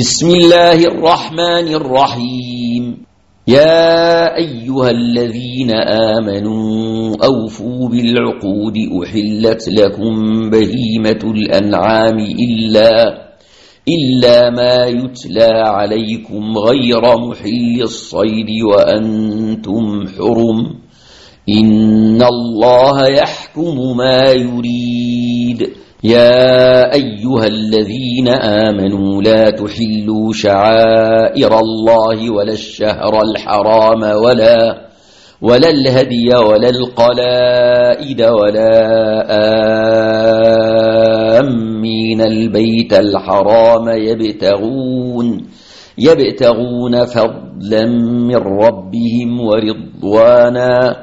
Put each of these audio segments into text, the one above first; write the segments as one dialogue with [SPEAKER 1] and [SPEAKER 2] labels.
[SPEAKER 1] بسم الله الرحمن الرحيم. يا أيها الذين آمنوا أوفوا بالعقود أحلت لكم بهيمة الأنعام إلا إلا ما يتلى عليكم غير محل الصيد وأنتم حرم. إن الله يحكم ما يريد. يا أيها الذين آمنوا لا تحلوا شعائر الله ولا الشهر الحرام ولا ولا الهدي ولا القلائد ولا آمين البيت الحرام يبتغون يبتغون فضلا من ربهم ورضوانا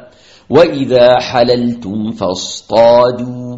[SPEAKER 1] وإذا حللتم فاصطادوا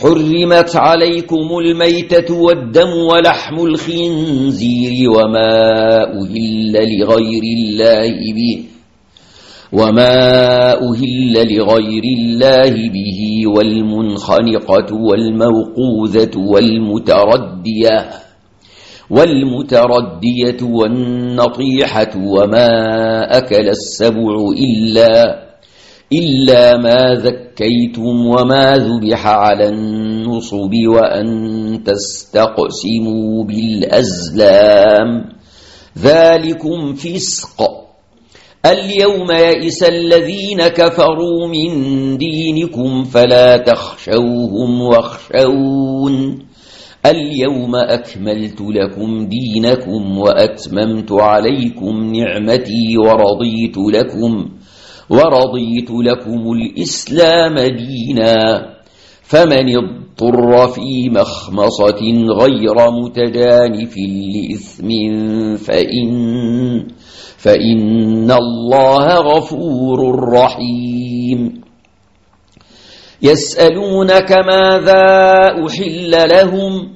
[SPEAKER 1] حرمت عليكم الميتة والدم ولحم الخنزير وما أهل لغير الله به وما أهل لغير الله به والمنخنقة والموقوذة والمتردية والمتردية والنطيحة وما أكل السبع إلا إلا ما ذكيتم وما ذبح على النصب وأن تستقسموا بالأزلام. ذلكم فسق. اليوم يئس الذين كفروا من دينكم فلا تخشوهم واخشون. اليوم أكملت لكم دينكم وأتممت عليكم نعمتي ورضيت لكم ورضيت لكم الإسلام دينا فمن اضطر في مخمصة غير متجانف لإثم فإن, فإن الله غفور رحيم. يسألونك ماذا أحل لهم؟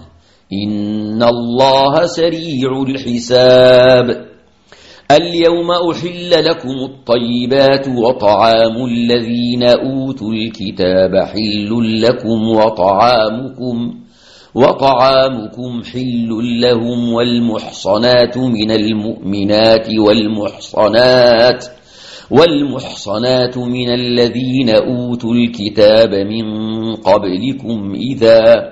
[SPEAKER 1] إن الله سريع الحساب اليوم أحل لكم الطيبات وطعام الذين أوتوا الكتاب حل لكم وطعامكم وطعامكم حل لهم والمحصنات من المؤمنات والمحصنات والمحصنات من الذين أوتوا الكتاب من قبلكم إذا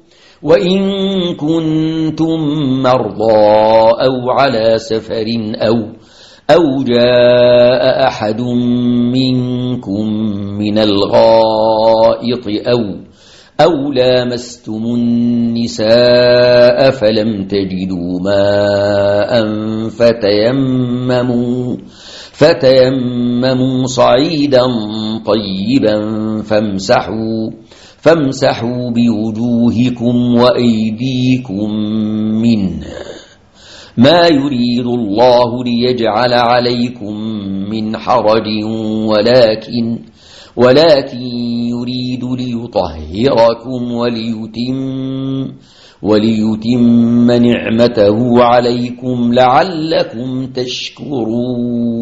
[SPEAKER 1] وإن كنتم مرضى أو على سفر أو أو جاء أحد منكم من الغائط أو أو لامستم النساء فلم تجدوا ماء فتيمموا فتيمموا صعيدا طيبا فامسحوا فامسحوا بوجوهكم وأيديكم منه. ما يريد الله ليجعل عليكم من حرج ولكن ولكن يريد ليطهركم وليتم وليتم نعمته عليكم لعلكم تشكرون.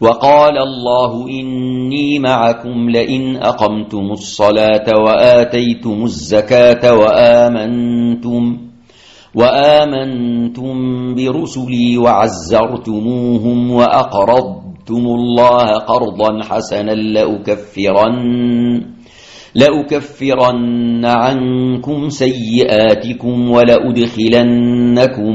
[SPEAKER 1] وقال الله إني معكم لئن أقمتم الصلاة وآتيتم الزكاة وآمنتم وآمنتم برسلي وعزرتموهم وأقرضتم أَقْرَضْتُمُ اللَّهَ قَرْضًا حَسَنًا لَأُكَفِّرَنَّ لأكفرن عنكم سيئاتكم ولأدخلنكم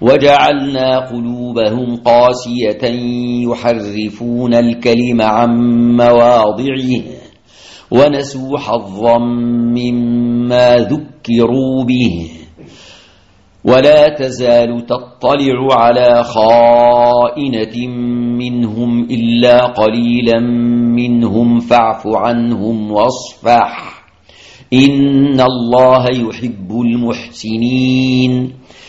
[SPEAKER 1] وجعلنا قلوبهم قاسية يحرفون الكلم عن مواضعه ونسوا حظا مما ذكروا به. ولا تزال تطلع على خائنة منهم إلا قليلا منهم فاعف عنهم واصفح. إن الله يحب المحسنين.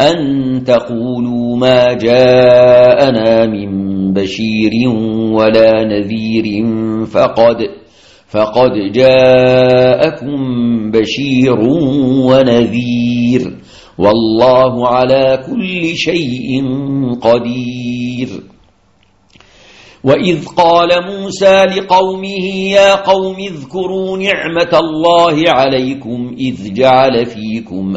[SPEAKER 1] أن تقولوا ما جاءنا من بشير ولا نذير فقد فقد جاءكم بشير ونذير. والله على كل شيء قدير. وإذ قال موسى لقومه يا قوم اذكروا نعمة الله عليكم إذ جعل فيكم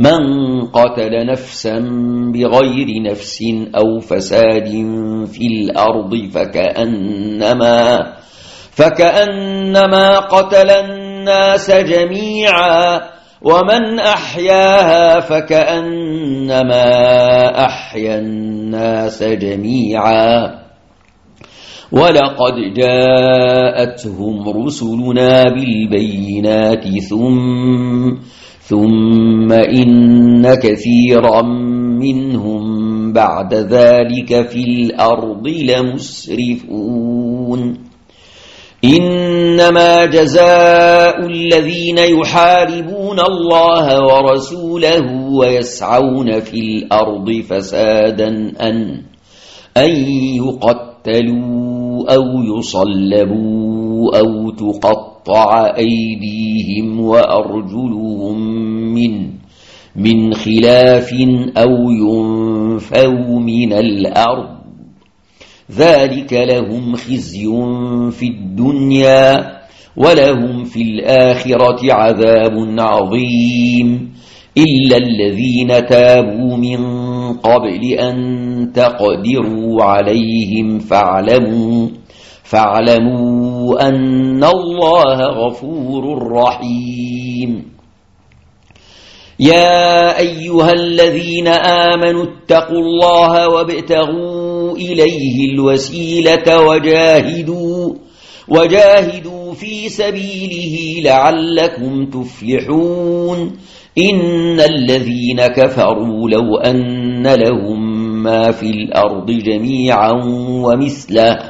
[SPEAKER 1] من قتل نفسا بغير نفس أو فساد في الأرض فكأنما فكأنما قتل الناس جميعا ومن أحياها فكأنما أحيا الناس جميعا ولقد جاءتهم رسلنا بالبينات ثم ثم إن كثيرا منهم بعد ذلك في الأرض لمسرفون. إنما جزاء الذين يحاربون الله ورسوله ويسعون في الأرض فسادا أن أن يقتلوا أو يصلبوا أو أيديهم وأرجلهم من من خلاف أو ينفوا من الأرض. ذلك لهم خزي في الدنيا ولهم في الآخرة عذاب عظيم. إلا الذين تابوا من قبل أن تقدروا عليهم فاعلموا فاعلموا أن الله غفور رحيم. يا أيها الذين آمنوا اتقوا الله وابتغوا إليه الوسيلة وجاهدوا وجاهدوا في سبيله لعلكم تفلحون. إن الذين كفروا لو أن لهم ما في الأرض جميعا ومثله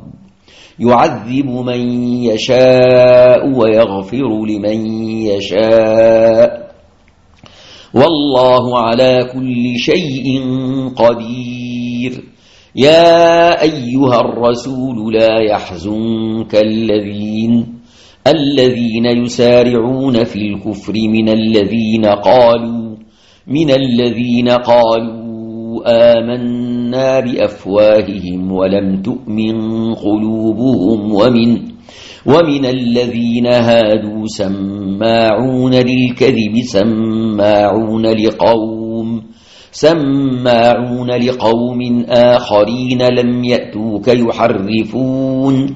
[SPEAKER 1] يعذب من يشاء ويغفر لمن يشاء. والله على كل شيء قدير. يا أيها الرسول لا يحزنك الذين الذين يسارعون في الكفر من الذين قالوا من الذين قالوا آمنا بأفواههم ولم تؤمن قلوبهم ومن ومن الذين هادوا سماعون للكذب سماعون لقوم سماعون لقوم آخرين لم يأتوك يحرفون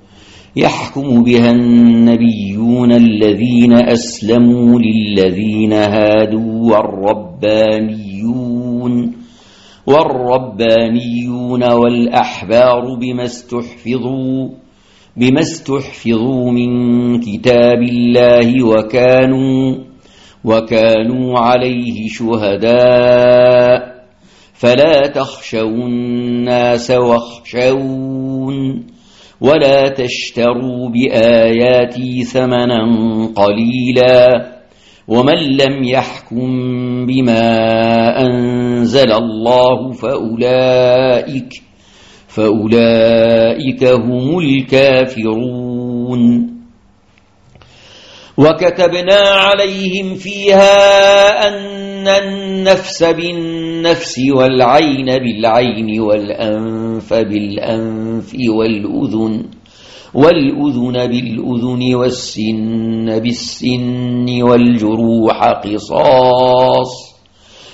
[SPEAKER 1] يحكم بها النبيون الذين أسلموا للذين هادوا والربانيون والربانيون والأحبار بما استحفظوا بما استحفظوا من كتاب الله وكانوا وكانوا عليه شهداء. فلا تخشوا الناس واخشون. ولا تشتروا بآياتي ثمنا قليلا ومن لم يحكم بما أنزل الله فأولئك فأولئك هم الكافرون وكتبنا عليهم فيها أن النفس بالنفس والعين بالعين والأنف بالأنف والأذن والأذن بالأذن والسن بالسن والجروح قصاص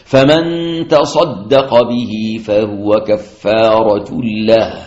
[SPEAKER 1] فمن تصدق به فهو كفارة له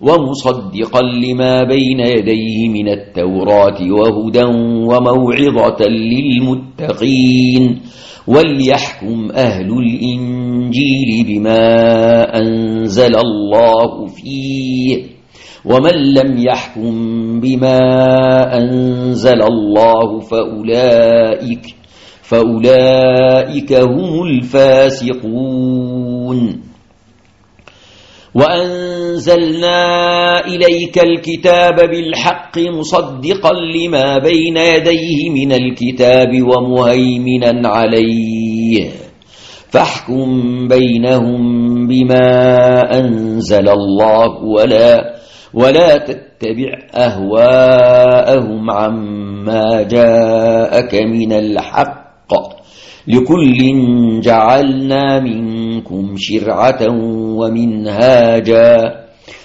[SPEAKER 1] ومصدقا لما بين يديه من التوراة وهدى وموعظة للمتقين وليحكم أهل الإنجيل بما أنزل الله فيه ومن لم يحكم بما أنزل الله فأولئك فأولئك هم الفاسقون وأنزلنا إليك الكتاب بالحق مصدقا لما بين يديه من الكتاب ومهيمنا عليه. فاحكم بينهم بما أنزل الله ولا ولا تتبع أهواءهم عما جاءك من الحق. لكل جعلنا منكم شرعة ومنهاجا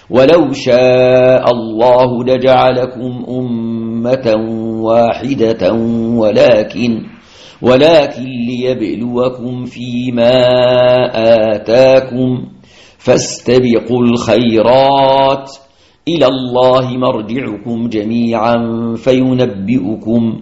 [SPEAKER 1] ولو شاء الله لجعلكم أمة واحدة ولكن ولكن ليبلوكم فيما آتاكم فاستبقوا الخيرات إلى الله مرجعكم جميعا فينبئكم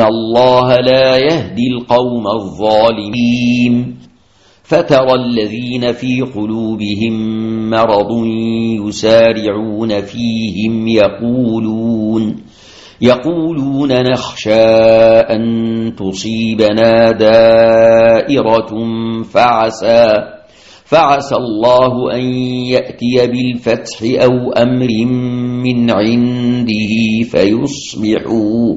[SPEAKER 1] الله لا يهدي القوم الظالمين فترى الذين في قلوبهم مرض يسارعون فيهم يقولون يقولون نخشى أن تصيبنا دائرة فعسى فعسى الله أن يأتي بالفتح أو أمر من عنده فيصبحوا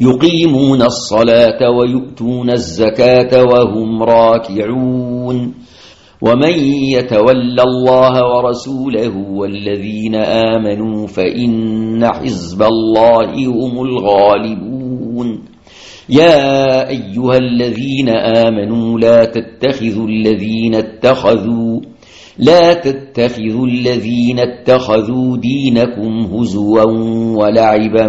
[SPEAKER 1] يقيمون الصلاة ويؤتون الزكاة وهم راكعون. ومن يتولى الله ورسوله والذين آمنوا فإن حزب الله هم الغالبون. يا أيها الذين آمنوا لا تتخذوا الذين اتخذوا لا تتخذوا الذين اتخذوا دينكم هزوا ولعبا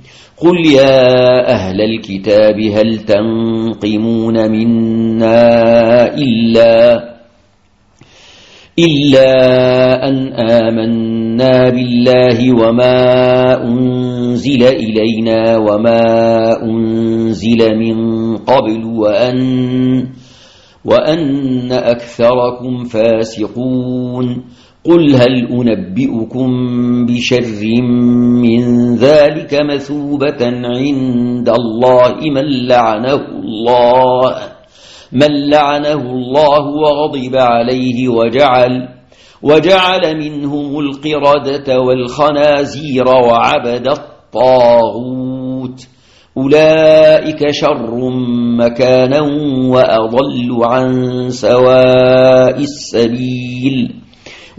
[SPEAKER 1] قل يا أهل الكتاب هل تنقمون منا إلا إلا أن آمنا بالله وما أنزل إلينا وما أنزل من قبل وأن وأن أكثركم فاسقون قل هل أنبئكم بشر من ذلك مثوبة عند الله من لعنه الله؟ من لعنه الله وغضب عليه وجعل وجعل منهم القردة والخنازير وعبد الطاغوت. أولئك شر مكانا وأضل عن سواء السبيل.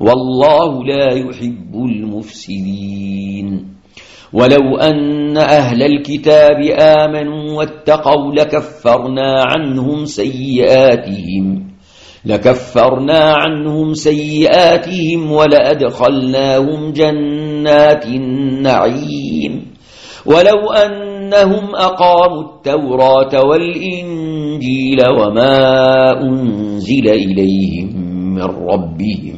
[SPEAKER 1] والله لا يحب المفسدين. ولو أن أهل الكتاب آمنوا واتقوا لكفرنا عنهم سيئاتهم لكفرنا عنهم سيئاتهم ولأدخلناهم جنات النعيم. ولو أنهم أقاموا التوراة والإنجيل وما أنزل إليهم من ربهم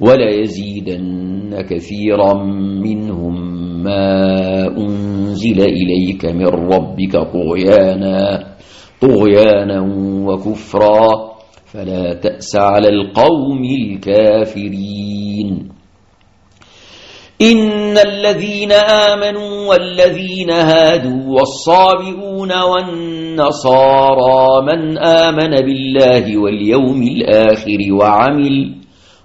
[SPEAKER 1] وليزيدن كثيرا منهم ما أنزل إليك من ربك طغيانا طغيانا وكفرا. فلا تأس على القوم الكافرين. إن الذين آمنوا والذين هادوا والصابئون والنصارى من آمن بالله واليوم الآخر وعمل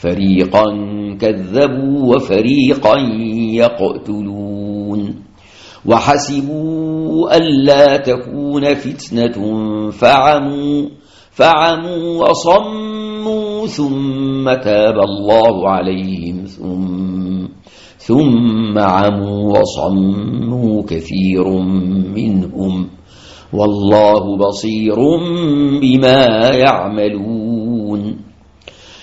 [SPEAKER 1] فريقا كذبوا وفريقا يقتلون. وحسبوا ألا تكون فتنة فعموا فعموا وصموا ثم تاب الله عليهم ثم ثم عموا وصموا كثير منهم. والله بصير بما يعملون.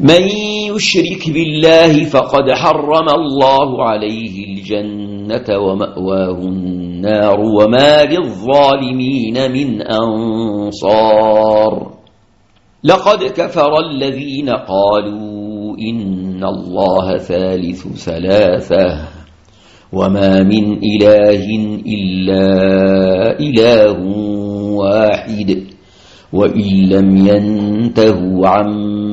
[SPEAKER 1] من يشرك بالله فقد حرم الله عليه الجنة ومأواه النار وما للظالمين من أنصار. لقد كفر الذين قالوا إن الله ثالث ثلاثة وما من إله إلا إله واحد وإن لم ينتهوا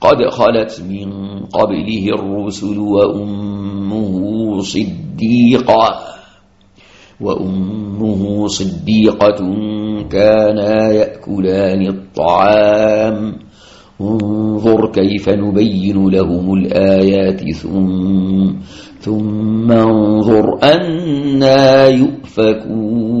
[SPEAKER 1] قد خلت من قبله الرسل وأمه صديقة وأمه صديقة كانا يأكلان الطعام. انظر كيف نبين لهم الآيات ثم ثم انظر أنا يؤفكون.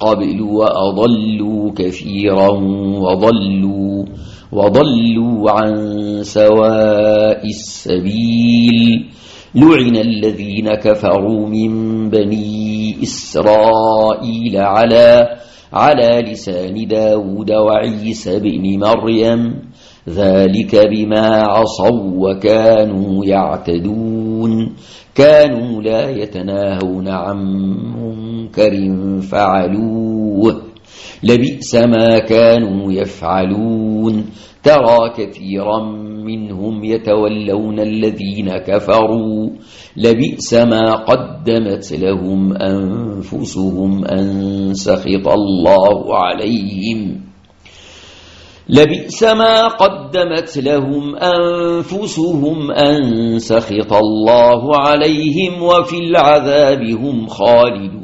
[SPEAKER 1] قبل وأضلوا كثيرا وضلوا وضلوا عن سواء السبيل. لعن الذين كفروا من بني إسرائيل على على لسان داود وعيسى بن مريم. ذلك بما عصوا وكانوا يعتدون كانوا لا يتناهون عن منكر فعلوه لبئس ما كانوا يفعلون. ترى كثيرا منهم يتولون الذين كفروا لبئس ما قدمت لهم أنفسهم أن سخط الله عليهم. لبئس ما قدمت لهم أنفسهم أن سخط الله عليهم وفي العذاب هم خالدون.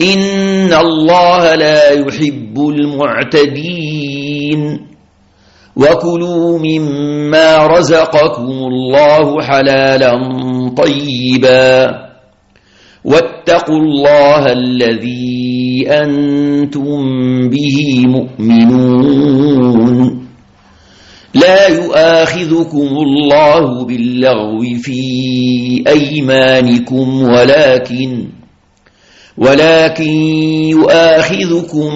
[SPEAKER 1] إن الله لا يحب المعتدين. وكلوا مما رزقكم الله حلالا طيبا. واتقوا الله الذي أنتم به مؤمنون. لا يؤاخذكم الله باللغو في أيمانكم ولكن ولكن يؤاخذكم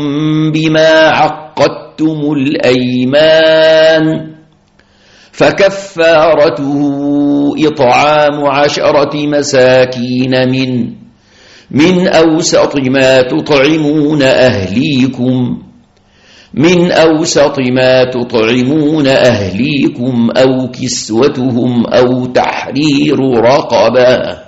[SPEAKER 1] بما عقدتم الأيمان فكفارته إطعام عشرة مساكين من من أوسط ما تطعمون أهليكم من أوسط ما تطعمون أهليكم أو كسوتهم أو تحرير رقبة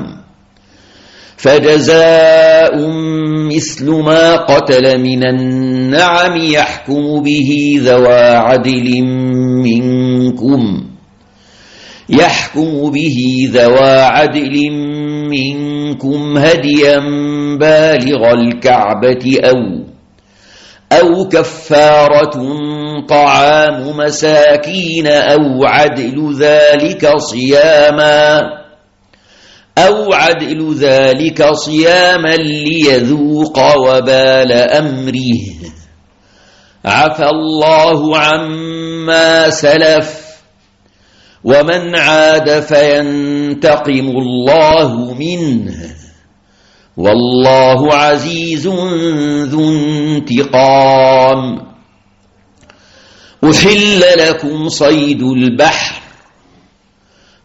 [SPEAKER 1] فجزاء مثل ما قتل من النعم يحكم به ذوى عدل منكم. يحكم به ذوى عدل منكم هديا بالغ الكعبة أو أو كفارة طعام مساكين أو عدل ذلك صياماً. أو عدل ذلك صياما ليذوق وبال أمره. عفى الله عما سلف ومن عاد فينتقم الله منه. والله عزيز ذو انتقام. أحل لكم صيد البحر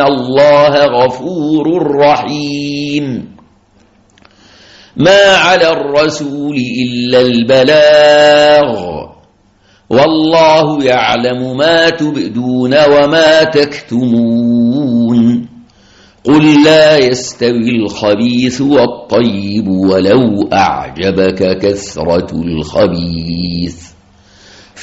[SPEAKER 1] الله غفور رحيم. ما على الرسول إلا البلاغ. والله يعلم ما تبدون وما تكتمون. قل لا يستوي الخبيث والطيب ولو أعجبك كثرة الخبيث.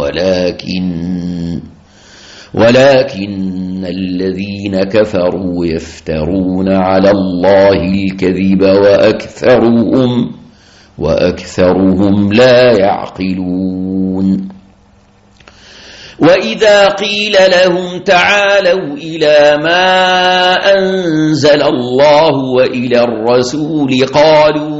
[SPEAKER 1] ولكن ولكن الذين كفروا يفترون على الله الكذب وأكثرهم وأكثرهم لا يعقلون وإذا قيل لهم تعالوا إلى ما أنزل الله وإلى الرسول قالوا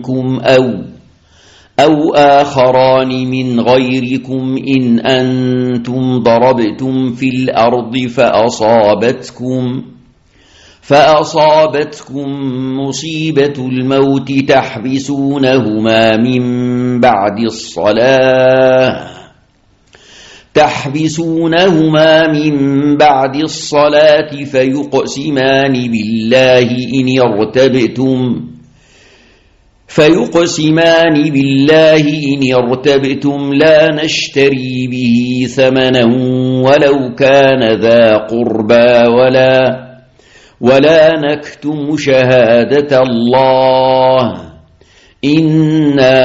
[SPEAKER 1] منكم أو أو آخران من غيركم إن أنتم ضربتم في الأرض فأصابتكم فأصابتكم مصيبة الموت تحبسونهما من بعد الصلاة تحبسونهما من بعد الصلاة فيقسمان بالله إن ارتبتم. فيقسمان بالله إن ارتبتم لا نشتري به ثمنا ولو كان ذا قربا ولا ولا نكتم شهادة الله. إنا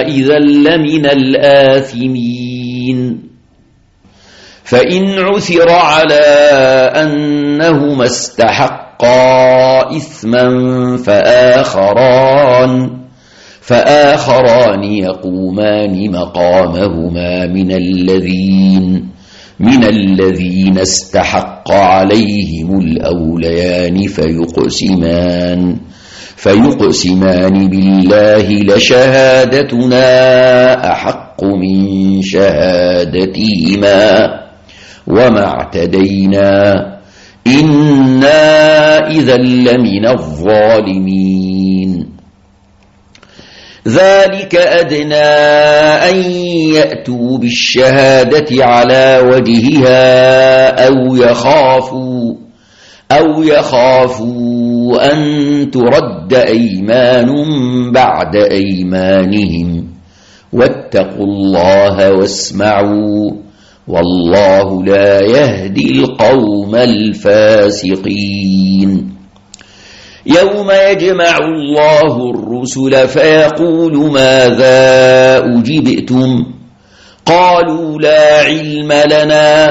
[SPEAKER 1] إذا لمن الآثمين. فإن عثر على أنهما استحقا. إثما فآخران فآخران يقومان مقامهما من الذين من الذين استحق عليهم الأوليان فيقسمان فيقسمان بالله لشهادتنا أحق من شهادتهما وما اعتدينا إنا إذا لمن الظالمين. ذلك أدنى أن يأتوا بالشهادة على وجهها أو يخافوا أو يخافوا أن ترد أيمان بعد أيمانهم. واتقوا الله واسمعوا والله لا يهدي القوم الفاسقين. يوم يجمع الله الرسل فيقول ماذا أجبتم؟ قالوا لا علم لنا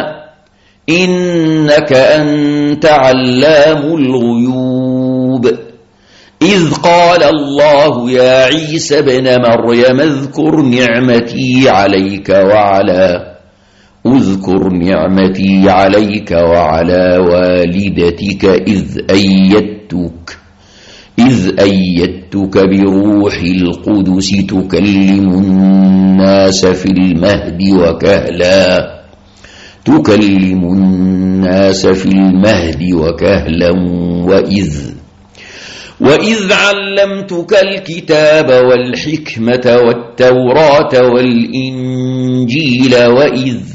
[SPEAKER 1] إنك أنت علام الغيوب. إذ قال الله يا عيسى بن مريم اذكر نعمتي عليك وعلى اذكر نعمتي عليك وعلى والدتك إذ أيدتك إذ أيدتك بروح القدس تكلم الناس في المهد وكهلا تكلم الناس في المهد وكهلا وإذ وإذ علمتك الكتاب والحكمة والتوراة والإنجيل وإذ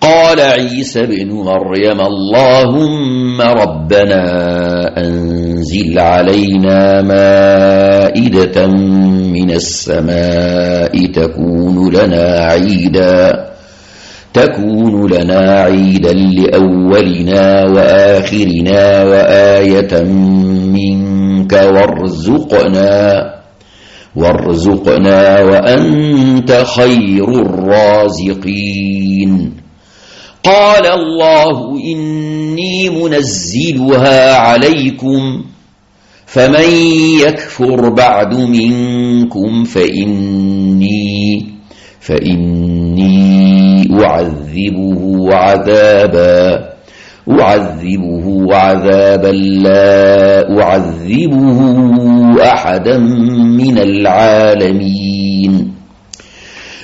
[SPEAKER 1] قال عيسى بن مريم اللهم ربنا أنزل علينا مائدة من السماء تكون لنا عيداً تكون لنا عيدا لأولنا وآخرنا وآية منك وارزقنا وارزقنا وأنت خير الرازقين. قال الله إني منزلها عليكم فمن يكفر بعد منكم فإني فإني أعذبه عذابا أعذبه عذابا لا أعذبه أحدا من العالمين